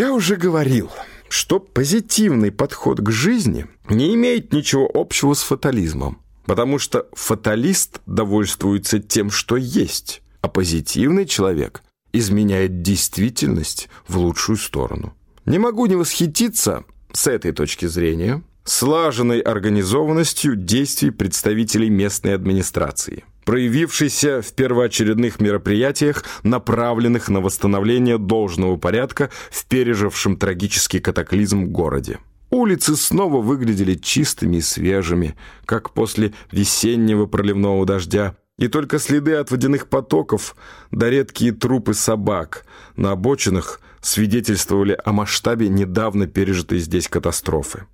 Я уже говорил, что позитивный подход к жизни не имеет ничего общего с фатализмом, потому что фаталист довольствуется тем, что есть, а позитивный человек изменяет действительность в лучшую сторону. Не могу не восхититься с этой точки зрения слаженной организованностью действий представителей местной администрации, проявившейся в первоочередных мероприятиях, направленных на восстановление должного порядка в пережившем трагический катаклизм городе. Улицы снова выглядели чистыми и свежими, как после весеннего проливного дождя, и только следы от водяных потоков да редкие трупы собак на обочинах свидетельствовали о масштабе недавно пережитой здесь катастрофы.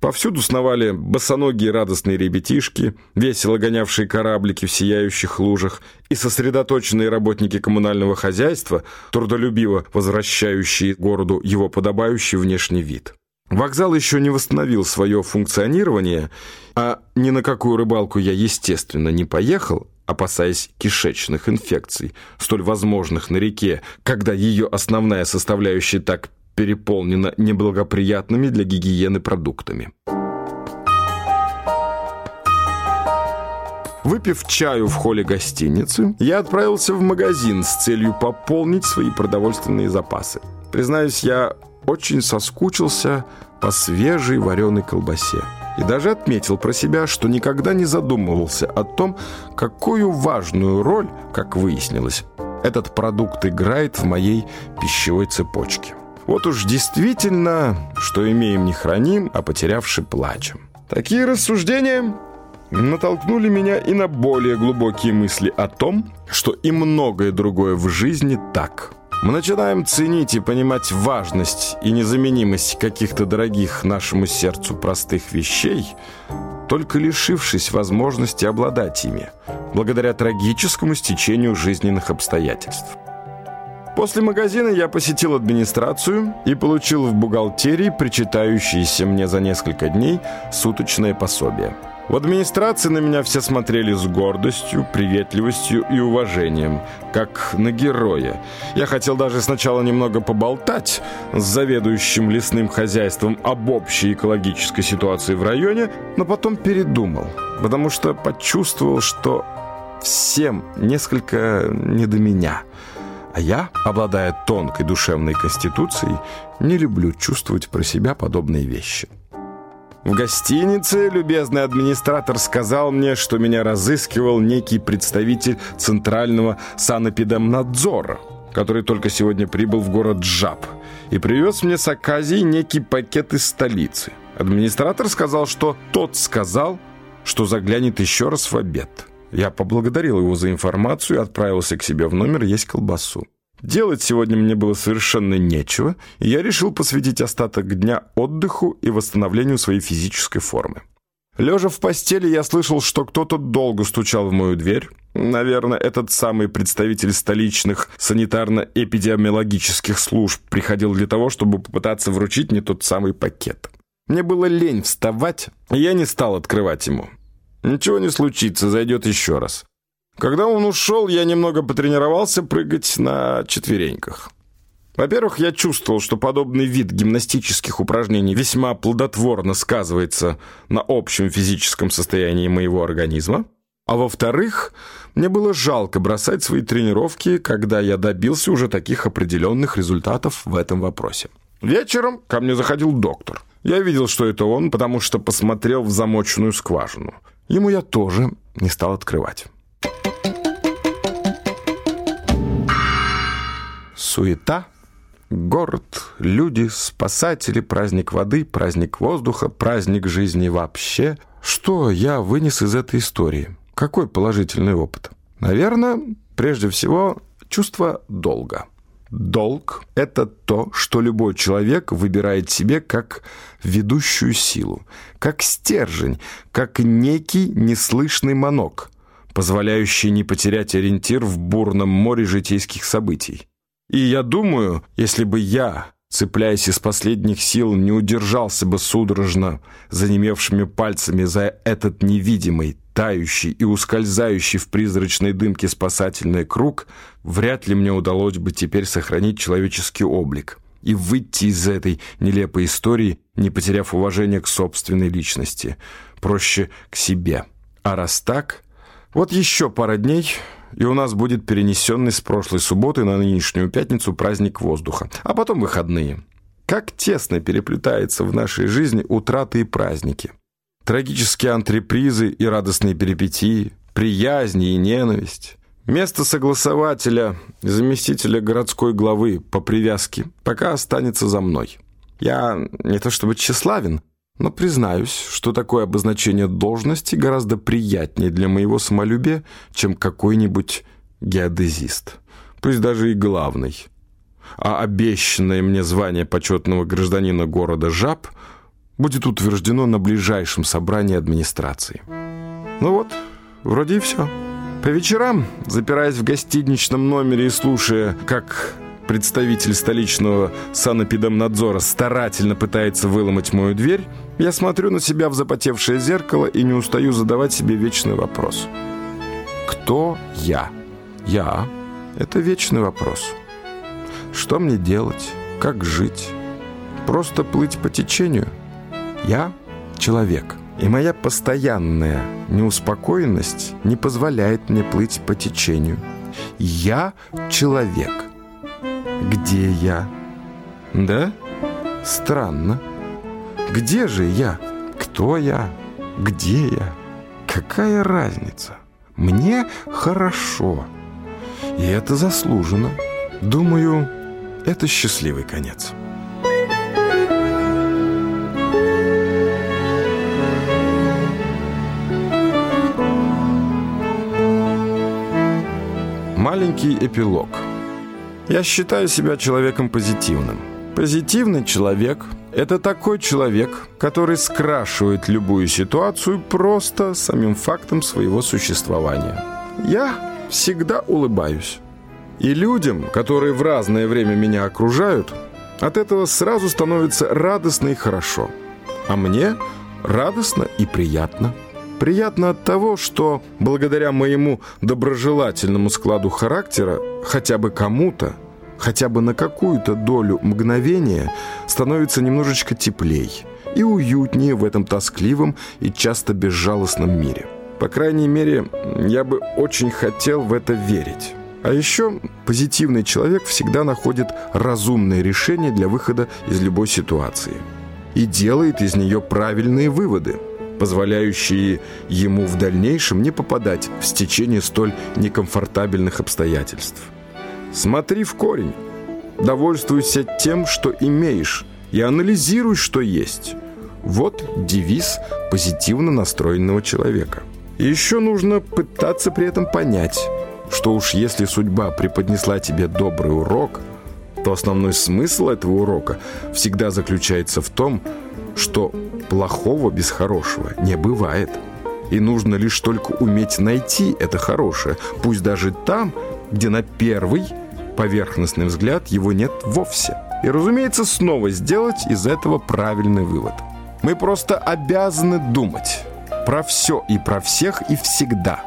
Повсюду сновали босоногие радостные ребятишки, весело гонявшие кораблики в сияющих лужах, и сосредоточенные работники коммунального хозяйства, трудолюбиво возвращающие городу его подобающий внешний вид. Вокзал еще не восстановил свое функционирование, а ни на какую рыбалку я, естественно, не поехал, опасаясь кишечных инфекций, столь возможных на реке, когда ее основная составляющая так переполнена неблагоприятными для гигиены продуктами. Выпив чаю в холле гостиницы, я отправился в магазин с целью пополнить свои продовольственные запасы. Признаюсь, я очень соскучился по свежей вареной колбасе. И даже отметил про себя, что никогда не задумывался о том, какую важную роль, как выяснилось, этот продукт играет в моей пищевой цепочке. Вот уж действительно, что имеем не храним, а потерявши плачем. Такие рассуждения натолкнули меня и на более глубокие мысли о том, что и многое другое в жизни так. Мы начинаем ценить и понимать важность и незаменимость каких-то дорогих нашему сердцу простых вещей, только лишившись возможности обладать ими, благодаря трагическому стечению жизненных обстоятельств. После магазина я посетил администрацию и получил в бухгалтерии причитающееся мне за несколько дней суточное пособие. В администрации на меня все смотрели с гордостью, приветливостью и уважением, как на героя. Я хотел даже сначала немного поболтать с заведующим лесным хозяйством об общей экологической ситуации в районе, но потом передумал, потому что почувствовал, что всем несколько не до меня – а я, обладая тонкой душевной конституцией, не люблю чувствовать про себя подобные вещи. В гостинице любезный администратор сказал мне, что меня разыскивал некий представитель Центрального санэпидемнадзора, который только сегодня прибыл в город Джаб и привез мне с Аказии некий пакет из столицы. Администратор сказал, что тот сказал, что заглянет еще раз в обед. Я поблагодарил его за информацию и отправился к себе в номер есть колбасу. Делать сегодня мне было совершенно нечего, и я решил посвятить остаток дня отдыху и восстановлению своей физической формы. Лежа в постели, я слышал, что кто-то долго стучал в мою дверь. Наверное, этот самый представитель столичных санитарно-эпидемиологических служб приходил для того, чтобы попытаться вручить мне тот самый пакет. Мне было лень вставать, и я не стал открывать ему. Ничего не случится, зайдет еще раз. Когда он ушел, я немного потренировался прыгать на четвереньках. Во-первых, я чувствовал, что подобный вид гимнастических упражнений весьма плодотворно сказывается на общем физическом состоянии моего организма. А во-вторых, мне было жалко бросать свои тренировки, когда я добился уже таких определенных результатов в этом вопросе. Вечером ко мне заходил доктор. Я видел, что это он, потому что посмотрел в замоченную скважину. Ему я тоже не стал открывать. Суета, город, люди, спасатели, праздник воды, праздник воздуха, праздник жизни вообще. Что я вынес из этой истории? Какой положительный опыт? Наверное, прежде всего, чувство долга. Долг – это то, что любой человек выбирает себе как ведущую силу, как стержень, как некий неслышный манок, позволяющий не потерять ориентир в бурном море житейских событий. И я думаю, если бы я, цепляясь из последних сил, не удержался бы судорожно занемевшими пальцами за этот невидимый, тающий и ускользающий в призрачной дымке спасательный круг, вряд ли мне удалось бы теперь сохранить человеческий облик. и выйти из этой нелепой истории, не потеряв уважения к собственной личности. Проще к себе. А раз так, вот еще пара дней, и у нас будет перенесенный с прошлой субботы на нынешнюю пятницу праздник воздуха, а потом выходные. Как тесно переплетается в нашей жизни утраты и праздники. Трагические антрепризы и радостные перипетии, приязни и ненависть. Место согласователя заместителя городской главы по привязке пока останется за мной. Я не то чтобы тщеславен, но признаюсь, что такое обозначение должности гораздо приятнее для моего самолюбия, чем какой-нибудь геодезист, пусть даже и главный. А обещанное мне звание почетного гражданина города Жаб будет утверждено на ближайшем собрании администрации. Ну вот, вроде и все. По вечерам, запираясь в гостиничном номере и слушая, как представитель столичного санэпидемнадзора старательно пытается выломать мою дверь, я смотрю на себя в запотевшее зеркало и не устаю задавать себе вечный вопрос. Кто я? Я — это вечный вопрос. Что мне делать? Как жить? Просто плыть по течению? Я — человек. И моя постоянная неуспокоенность не позволяет мне плыть по течению. Я — человек — где я? Да? Странно. Где же я? Кто я? Где я? Какая разница? Мне хорошо. И это заслужено. Думаю, это счастливый конец. Эпилог – я считаю себя человеком позитивным. Позитивный человек – это такой человек, который скрашивает любую ситуацию просто самим фактом своего существования. Я всегда улыбаюсь. И людям, которые в разное время меня окружают, от этого сразу становится радостно и хорошо. А мне радостно и приятно. Приятно от того, что благодаря моему доброжелательному складу характера хотя бы кому-то, хотя бы на какую-то долю мгновения становится немножечко теплей и уютнее в этом тоскливом и часто безжалостном мире. По крайней мере, я бы очень хотел в это верить. А еще позитивный человек всегда находит разумное решение для выхода из любой ситуации и делает из нее правильные выводы – позволяющие ему в дальнейшем не попадать в стечение столь некомфортабельных обстоятельств. Смотри в корень, довольствуйся тем, что имеешь, и анализируй, что есть. Вот девиз позитивно настроенного человека. Еще нужно пытаться при этом понять, что уж если судьба преподнесла тебе добрый урок, то основной смысл этого урока всегда заключается в том, что плохого без хорошего не бывает. И нужно лишь только уметь найти это хорошее, пусть даже там, где на первый поверхностный взгляд его нет вовсе. И, разумеется, снова сделать из этого правильный вывод. Мы просто обязаны думать про все и про всех и всегда.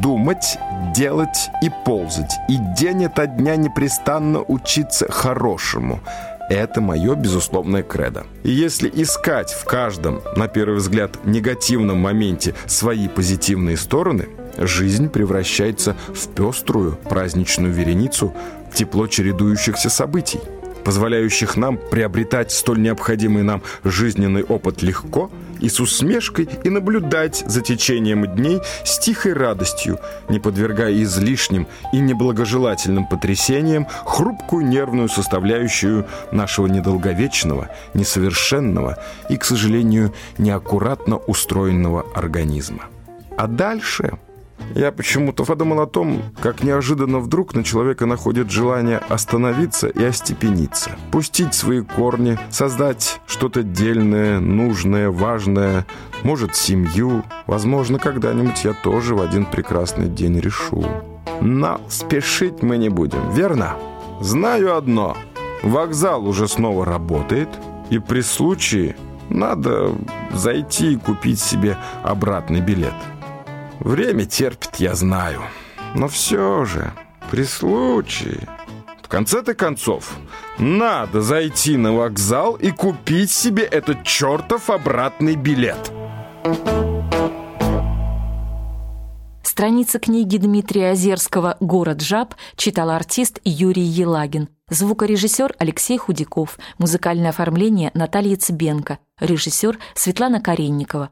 Думать, делать и ползать. И день ото дня непрестанно учиться хорошему – это мое безусловное кредо. И если искать в каждом, на первый взгляд, негативном моменте свои позитивные стороны, жизнь превращается в пеструю праздничную вереницу тепло чередующихся событий, позволяющих нам приобретать столь необходимый нам жизненный опыт легко – и с усмешкой и наблюдать за течением дней с тихой радостью, не подвергая излишним и неблагожелательным потрясениям хрупкую нервную составляющую нашего недолговечного, несовершенного и, к сожалению, неаккуратно устроенного организма. А дальше... Я почему-то подумал о том, как неожиданно вдруг на человека находит желание остановиться и остепениться, пустить свои корни, создать что-то дельное, нужное, важное, может, семью. Возможно, когда-нибудь я тоже в один прекрасный день решу. Но спешить мы не будем, верно? Знаю одно. Вокзал уже снова работает, и при случае надо зайти и купить себе обратный билет. Время терпит, я знаю. Но все же, при случае... В конце-то концов, Надо зайти на вокзал и купить себе этот чертов обратный билет. Страница книги Дмитрия Озерского «Город жаб» читал артист Юрий Елагин. Звукорежиссер Алексей Худяков. Музыкальное оформление Наталья Цыбенко. Режиссер Светлана Каренникова.